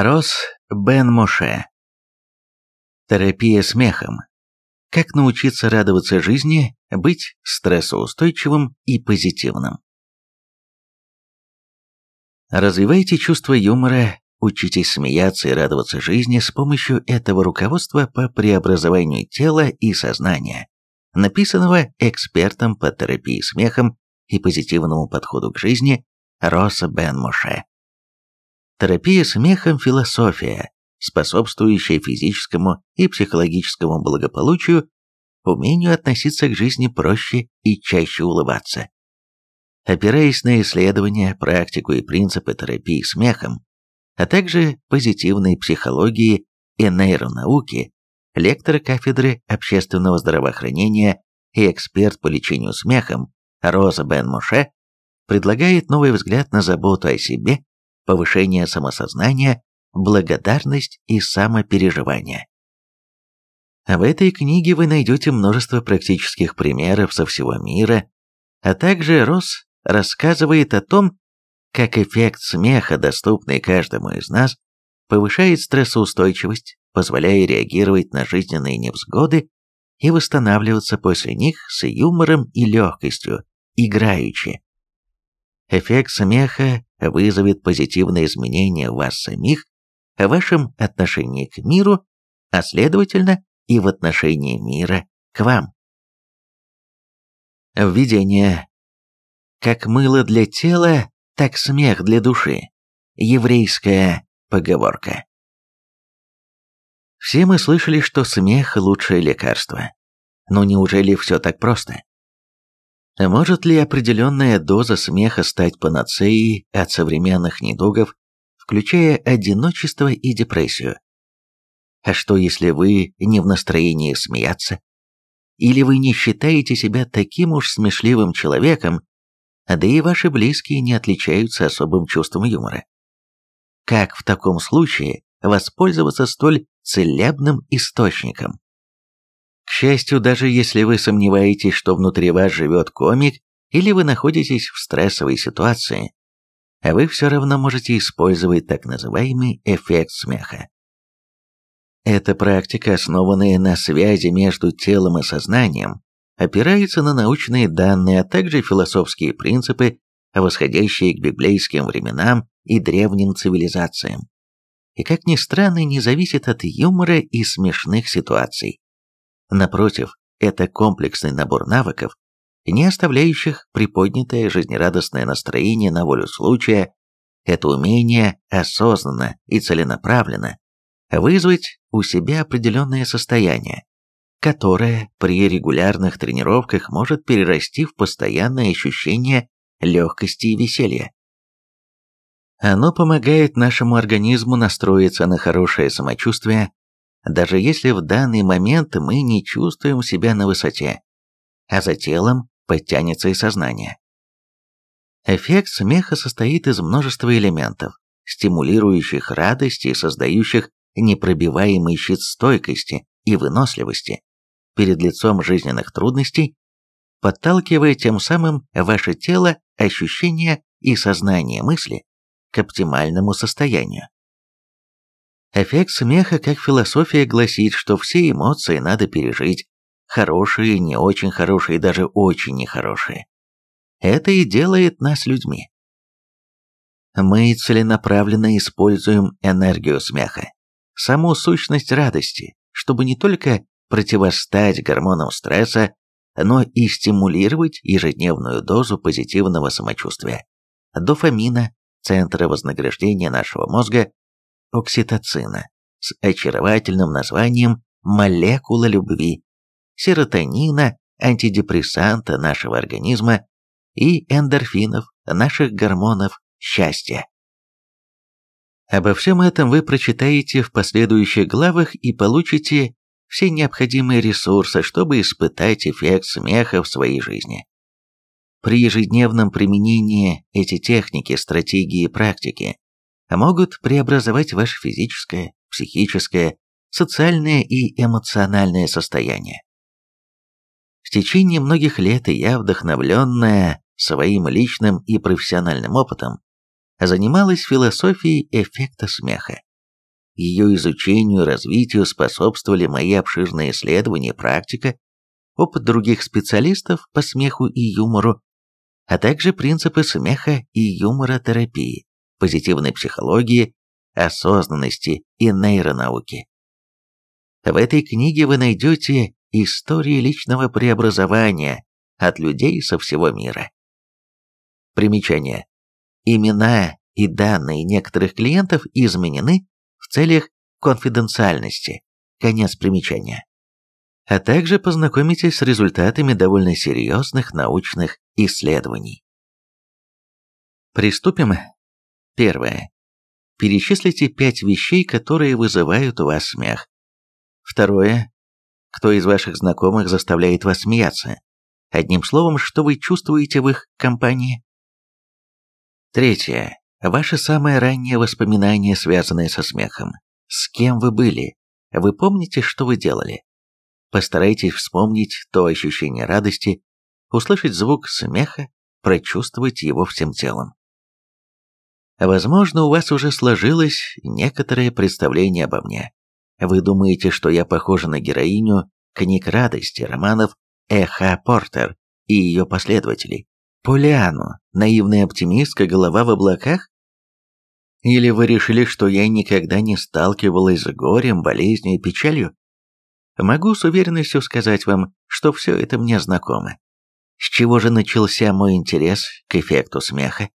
Рос Бен Моше. Терапия смехом. Как научиться радоваться жизни, быть стрессоустойчивым и позитивным. Развивайте чувство юмора, учитесь смеяться и радоваться жизни с помощью этого руководства по преобразованию тела и сознания, написанного экспертом по терапии смехом и позитивному подходу к жизни Роса Бен Моше. Терапия смехом – философия, способствующая физическому и психологическому благополучию, умению относиться к жизни проще и чаще улыбаться. Опираясь на исследования, практику и принципы терапии смехом, а также позитивной психологии и нейронауки, лектор кафедры общественного здравоохранения и эксперт по лечению смехом Роза Бен Моше предлагает новый взгляд на заботу о себе повышение самосознания, благодарность и самопереживание. В этой книге вы найдете множество практических примеров со всего мира, а также Росс рассказывает о том, как эффект смеха, доступный каждому из нас, повышает стрессоустойчивость, позволяя реагировать на жизненные невзгоды и восстанавливаться после них с юмором и легкостью, играючи. Эффект смеха вызовет позитивные изменения в вас самих, в вашем отношении к миру, а следовательно и в отношении мира к вам. Введение. Как мыло для тела, так смех для души. Еврейская поговорка. Все мы слышали, что смех – лучшее лекарство. Но неужели все так просто? Может ли определенная доза смеха стать панацеей от современных недугов, включая одиночество и депрессию? А что, если вы не в настроении смеяться? Или вы не считаете себя таким уж смешливым человеком, да и ваши близкие не отличаются особым чувством юмора? Как в таком случае воспользоваться столь целебным источником? К счастью, даже если вы сомневаетесь, что внутри вас живет комик, или вы находитесь в стрессовой ситуации, вы все равно можете использовать так называемый эффект смеха. Эта практика, основанная на связи между телом и сознанием, опирается на научные данные, а также философские принципы, восходящие к библейским временам и древним цивилизациям. И, как ни странно, не зависит от юмора и смешных ситуаций. Напротив, это комплексный набор навыков, не оставляющих приподнятое жизнерадостное настроение на волю случая, это умение осознанно и целенаправленно вызвать у себя определенное состояние, которое при регулярных тренировках может перерасти в постоянное ощущение легкости и веселья. Оно помогает нашему организму настроиться на хорошее самочувствие, даже если в данный момент мы не чувствуем себя на высоте, а за телом подтянется и сознание. Эффект смеха состоит из множества элементов, стимулирующих радость и создающих непробиваемый щит стойкости и выносливости перед лицом жизненных трудностей, подталкивая тем самым ваше тело, ощущения и сознание мысли к оптимальному состоянию. Эффект смеха как философия гласит, что все эмоции надо пережить, хорошие, не очень хорошие, даже очень нехорошие. Это и делает нас людьми. Мы целенаправленно используем энергию смеха, саму сущность радости, чтобы не только противостать гормонам стресса, но и стимулировать ежедневную дозу позитивного самочувствия, дофамина, центра вознаграждения нашего мозга, окситоцина с очаровательным названием «молекула любви», серотонина, антидепрессанта нашего организма и эндорфинов, наших гормонов счастья. Обо всем этом вы прочитаете в последующих главах и получите все необходимые ресурсы, чтобы испытать эффект смеха в своей жизни. При ежедневном применении эти техники, стратегии и практики могут преобразовать ваше физическое, психическое, социальное и эмоциональное состояние. В течение многих лет я, вдохновленная своим личным и профессиональным опытом, занималась философией эффекта смеха. ее изучению и развитию способствовали мои обширные исследования, практика, опыт других специалистов по смеху и юмору, а также принципы смеха и юмора терапии, позитивной психологии, осознанности и нейронауки. В этой книге вы найдете истории личного преобразования от людей со всего мира. Примечание. Имена и данные некоторых клиентов изменены в целях конфиденциальности. Конец примечания. А также познакомитесь с результатами довольно серьезных научных исследований. Приступим. Первое. Перечислите пять вещей, которые вызывают у вас смех. Второе. Кто из ваших знакомых заставляет вас смеяться? Одним словом, что вы чувствуете в их компании? Третье. Ваше самое раннее воспоминание, связанное со смехом. С кем вы были? Вы помните, что вы делали? Постарайтесь вспомнить то ощущение радости, услышать звук смеха, прочувствовать его всем телом. Возможно, у вас уже сложилось некоторое представление обо мне. Вы думаете, что я похожа на героиню книг радости, романов Эха Портер и ее последователей. Полиану, наивная оптимистка, голова в облаках? Или вы решили, что я никогда не сталкивалась с горем, болезнью и печалью? Могу с уверенностью сказать вам, что все это мне знакомо. С чего же начался мой интерес к эффекту смеха?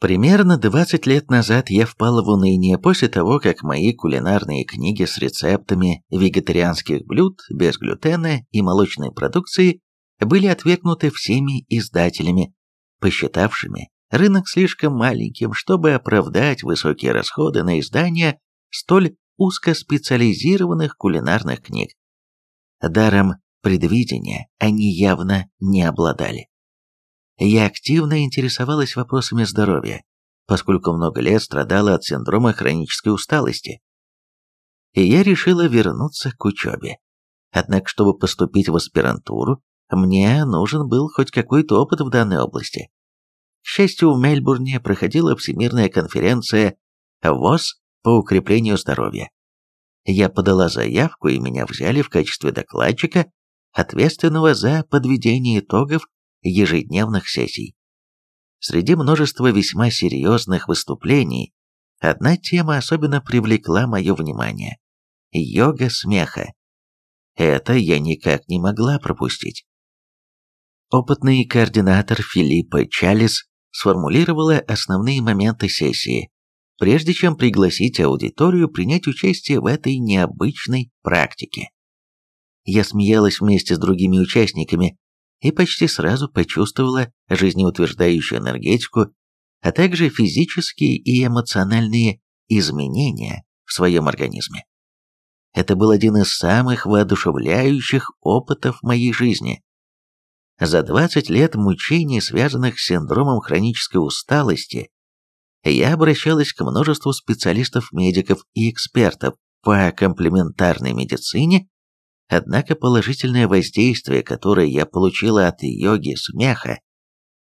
Примерно 20 лет назад я впала в уныние после того, как мои кулинарные книги с рецептами вегетарианских блюд без глютена и молочной продукции были отвергнуты всеми издателями, посчитавшими рынок слишком маленьким, чтобы оправдать высокие расходы на издание столь узкоспециализированных кулинарных книг. Даром предвидения они явно не обладали. Я активно интересовалась вопросами здоровья, поскольку много лет страдала от синдрома хронической усталости. И я решила вернуться к учебе. Однако, чтобы поступить в аспирантуру, мне нужен был хоть какой-то опыт в данной области. К счастью, в Мельбурне проходила Всемирная конференция ВОЗ по укреплению здоровья. Я подала заявку, и меня взяли в качестве докладчика, ответственного за подведение итогов ежедневных сессий. Среди множества весьма серьезных выступлений одна тема особенно привлекла мое внимание – йога смеха. Это я никак не могла пропустить. Опытный координатор Филиппа Чалис сформулировала основные моменты сессии, прежде чем пригласить аудиторию принять участие в этой необычной практике. Я смеялась вместе с другими участниками, и почти сразу почувствовала жизнеутверждающую энергетику, а также физические и эмоциональные изменения в своем организме. Это был один из самых воодушевляющих опытов моей жизни. За 20 лет мучений, связанных с синдромом хронической усталости, я обращалась к множеству специалистов-медиков и экспертов по комплементарной медицине Однако положительное воздействие, которое я получила от йоги смеха,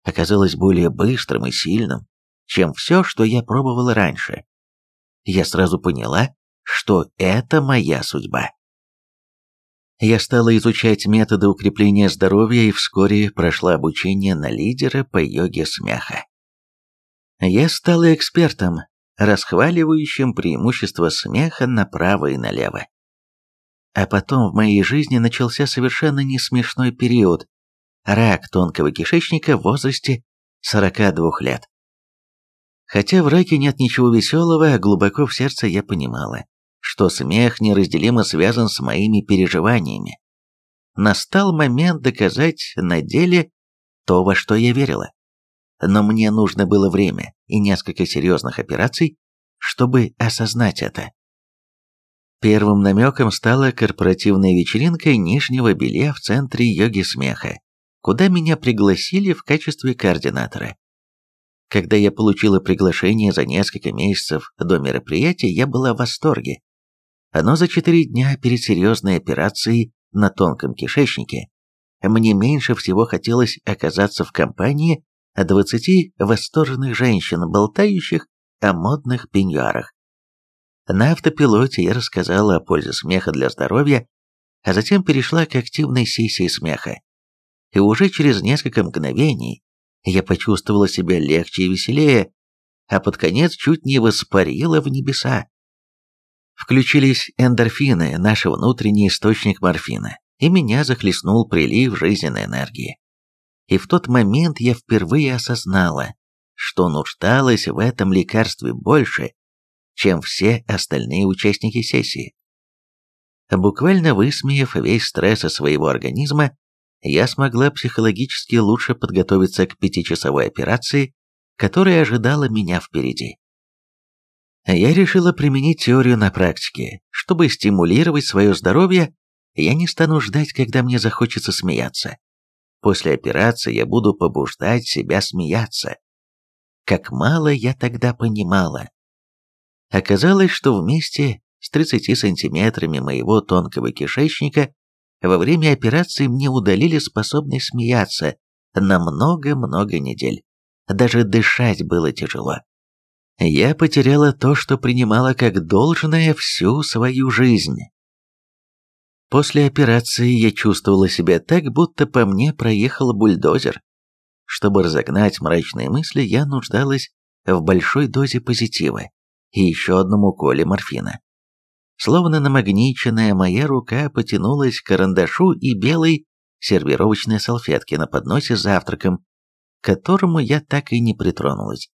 оказалось более быстрым и сильным, чем все, что я пробовала раньше. Я сразу поняла, что это моя судьба. Я стала изучать методы укрепления здоровья и вскоре прошла обучение на лидера по йоге смеха. Я стала экспертом, расхваливающим преимущества смеха направо и налево. А потом в моей жизни начался совершенно не смешной период – рак тонкого кишечника в возрасте 42 лет. Хотя в раке нет ничего веселого, глубоко в сердце я понимала, что смех неразделимо связан с моими переживаниями. Настал момент доказать на деле то, во что я верила. Но мне нужно было время и несколько серьезных операций, чтобы осознать это. Первым намеком стала корпоративная вечеринка нижнего белья в центре йоги смеха, куда меня пригласили в качестве координатора. Когда я получила приглашение за несколько месяцев до мероприятия, я была в восторге. Но за четыре дня перед серьезной операцией на тонком кишечнике мне меньше всего хотелось оказаться в компании 20 восторженных женщин, болтающих о модных пеньюарах. На автопилоте я рассказала о пользе смеха для здоровья, а затем перешла к активной сессии смеха. И уже через несколько мгновений я почувствовала себя легче и веселее, а под конец чуть не воспарила в небеса. Включились эндорфины, наш внутренний источник морфина, и меня захлестнул прилив жизненной энергии. И в тот момент я впервые осознала, что нуждалась в этом лекарстве больше, чем все остальные участники сессии. Буквально высмеяв весь стресс своего организма, я смогла психологически лучше подготовиться к пятичасовой операции, которая ожидала меня впереди. Я решила применить теорию на практике. Чтобы стимулировать свое здоровье, я не стану ждать, когда мне захочется смеяться. После операции я буду побуждать себя смеяться. Как мало я тогда понимала. Оказалось, что вместе с 30 сантиметрами моего тонкого кишечника во время операции мне удалили способность смеяться на много-много недель. Даже дышать было тяжело. Я потеряла то, что принимала как должное всю свою жизнь. После операции я чувствовала себя так, будто по мне проехал бульдозер. Чтобы разогнать мрачные мысли, я нуждалась в большой дозе позитива и еще одном уколе морфина. Словно намагниченная моя рука потянулась к карандашу и белой сервировочной салфетке на подносе с завтраком, к которому я так и не притронулась.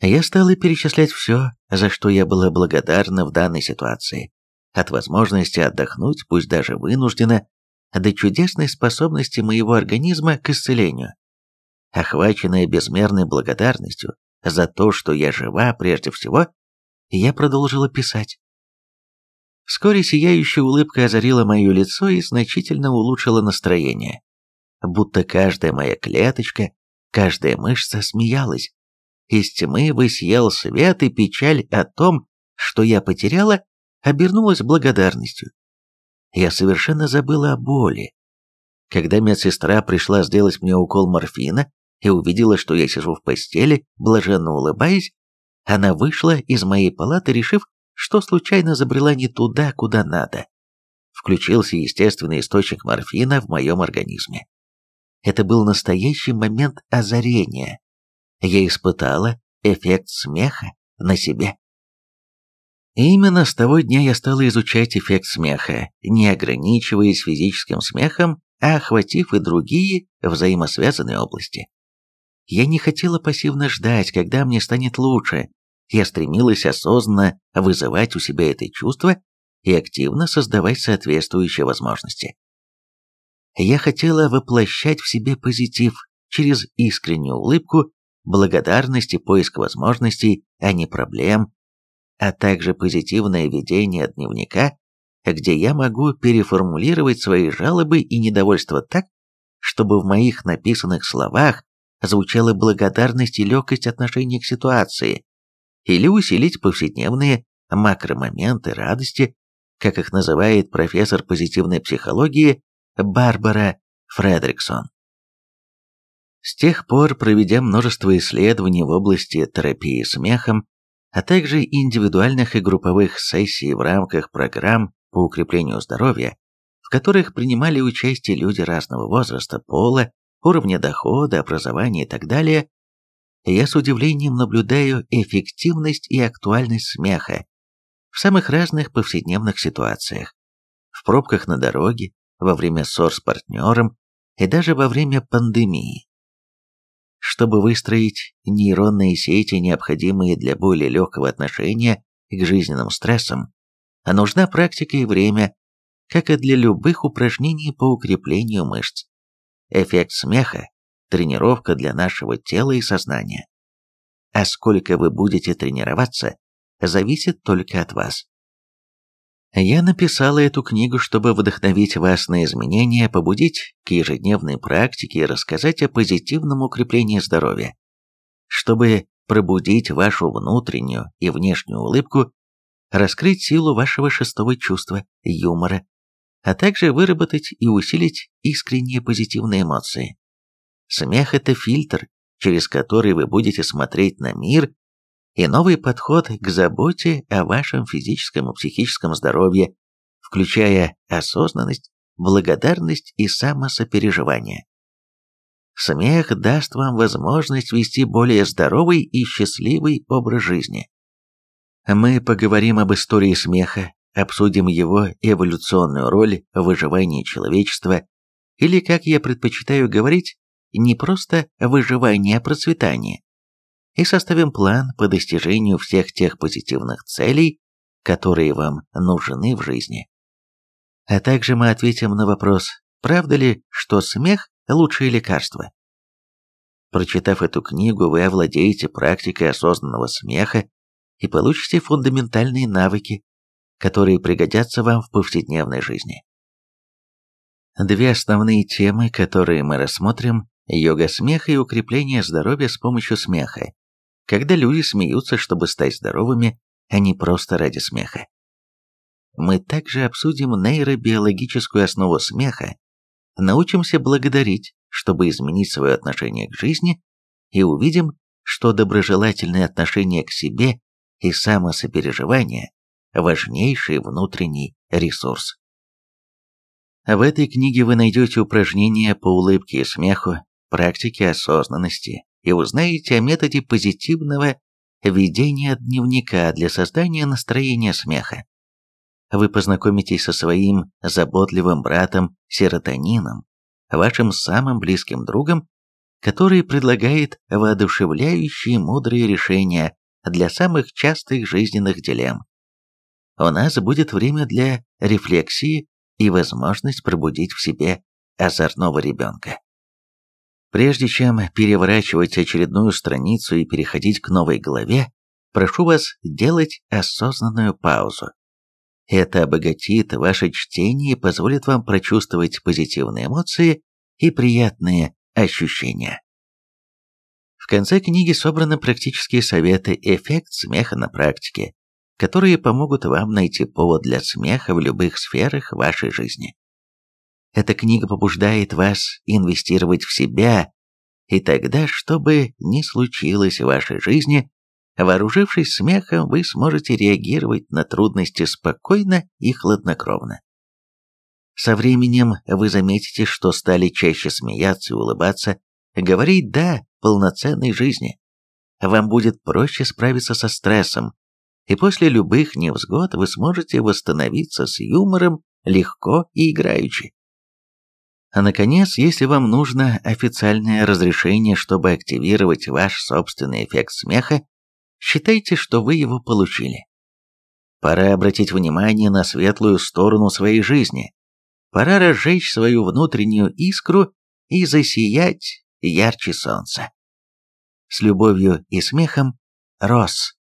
Я стала перечислять все, за что я была благодарна в данной ситуации. От возможности отдохнуть, пусть даже вынужденно, до чудесной способности моего организма к исцелению. Охваченная безмерной благодарностью за то, что я жива прежде всего, я продолжила писать. Вскоре сияющая улыбка озарила мое лицо и значительно улучшила настроение. Будто каждая моя клеточка, каждая мышца смеялась. Из тьмы высиял свет, и печаль о том, что я потеряла, обернулась благодарностью. Я совершенно забыла о боли. Когда медсестра пришла сделать мне укол морфина и увидела, что я сижу в постели, блаженно улыбаясь, она вышла из моей палаты, решив, что случайно забрела не туда, куда надо. Включился естественный источник морфина в моем организме. Это был настоящий момент озарения. Я испытала эффект смеха на себе. Именно с того дня я стала изучать эффект смеха, не ограничиваясь физическим смехом, а охватив и другие взаимосвязанные области. Я не хотела пассивно ждать, когда мне станет лучше. Я стремилась осознанно вызывать у себя это чувство и активно создавать соответствующие возможности. Я хотела воплощать в себе позитив через искреннюю улыбку, благодарность и поиск возможностей, а не проблем, а также позитивное ведение дневника, где я могу переформулировать свои жалобы и недовольство так, чтобы в моих написанных словах звучала благодарность и легкость отношения к ситуации, или усилить повседневные макромоменты радости, как их называет профессор позитивной психологии Барбара Фредриксон. С тех пор, проведя множество исследований в области терапии смехом, а также индивидуальных и групповых сессий в рамках программ по укреплению здоровья, в которых принимали участие люди разного возраста, пола, уровня дохода, образования и так далее, я с удивлением наблюдаю эффективность и актуальность смеха в самых разных повседневных ситуациях. В пробках на дороге, во время ссор с партнером и даже во время пандемии. Чтобы выстроить нейронные сети, необходимые для более легкого отношения к жизненным стрессам, нужна практика и время, как и для любых упражнений по укреплению мышц. Эффект смеха – тренировка для нашего тела и сознания. А сколько вы будете тренироваться, зависит только от вас. Я написала эту книгу, чтобы вдохновить вас на изменения, побудить к ежедневной практике и рассказать о позитивном укреплении здоровья. Чтобы пробудить вашу внутреннюю и внешнюю улыбку, раскрыть силу вашего шестого чувства, юмора, а также выработать и усилить искренние позитивные эмоции. Смех – это фильтр, через который вы будете смотреть на мир и новый подход к заботе о вашем физическом и психическом здоровье, включая осознанность, благодарность и самосопереживание. Смех даст вам возможность вести более здоровый и счастливый образ жизни. Мы поговорим об истории смеха, обсудим его эволюционную роль в выживании человечества, или, как я предпочитаю говорить, не просто выживание, а процветание, и составим план по достижению всех тех позитивных целей, которые вам нужны в жизни. А также мы ответим на вопрос, правда ли, что смех – лучшее лекарство? Прочитав эту книгу, вы овладеете практикой осознанного смеха и получите фундаментальные навыки, которые пригодятся вам в повседневной жизни. Две основные темы, которые мы рассмотрим – йога смеха и укрепление здоровья с помощью смеха, когда люди смеются, чтобы стать здоровыми, а не просто ради смеха. Мы также обсудим нейробиологическую основу смеха, научимся благодарить, чтобы изменить свое отношение к жизни, и увидим, что доброжелательное отношение к себе и самосопереживание – важнейший внутренний ресурс. В этой книге вы найдете упражнения по улыбке и смеху, практики осознанности и узнаете о методе позитивного ведения дневника для создания настроения смеха вы познакомитесь со своим заботливым братом серотонином, вашим самым близким другом, который предлагает воодушевляющие мудрые решения для самых частых жизненных дилемм. У нас будет время для рефлексии и возможность пробудить в себе озорного ребенка. Прежде чем переворачивать очередную страницу и переходить к новой главе, прошу вас делать осознанную паузу. Это обогатит ваше чтение и позволит вам прочувствовать позитивные эмоции и приятные ощущения. В конце книги собраны практические советы «Эффект смеха на практике», которые помогут вам найти повод для смеха в любых сферах вашей жизни. Эта книга побуждает вас инвестировать в себя, и тогда, что бы ни случилось в вашей жизни, Вооружившись смехом, вы сможете реагировать на трудности спокойно и хладнокровно. Со временем вы заметите, что стали чаще смеяться и улыбаться, говорить «да» полноценной жизни. Вам будет проще справиться со стрессом, и после любых невзгод вы сможете восстановиться с юмором легко и играючи. А наконец, если вам нужно официальное разрешение, чтобы активировать ваш собственный эффект смеха, Считайте, что вы его получили. Пора обратить внимание на светлую сторону своей жизни. Пора разжечь свою внутреннюю искру и засиять ярче солнца. С любовью и смехом, Рос.